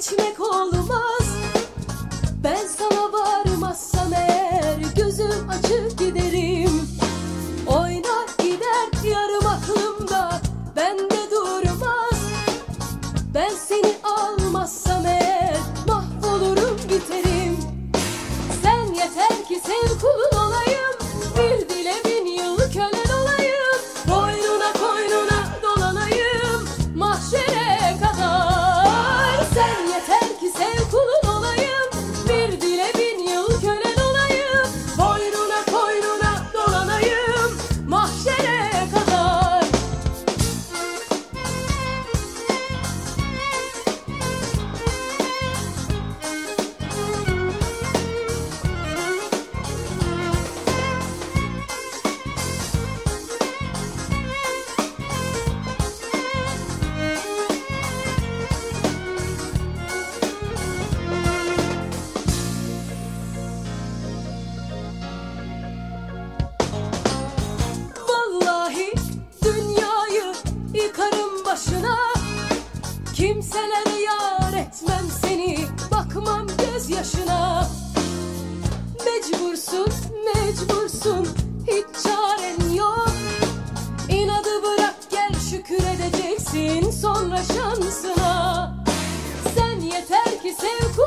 geçmek olmaz. yaşına. Mecbursun, mecbursun, hiç çaren yok. İnadı bırak gel şükür edeceksin sonra şansına. Sen yeter ki sev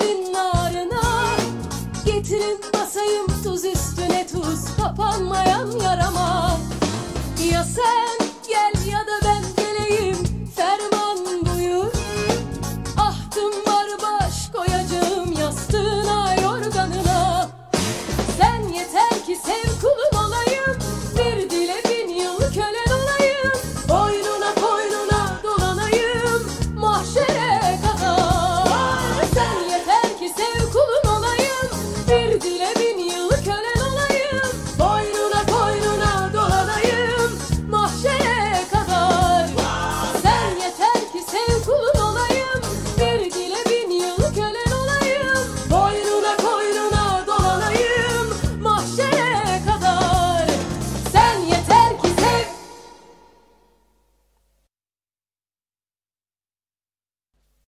gözlerin narına. Getirip basayım tuz üstüne tuz. Kapanmayan yarama. Ya sen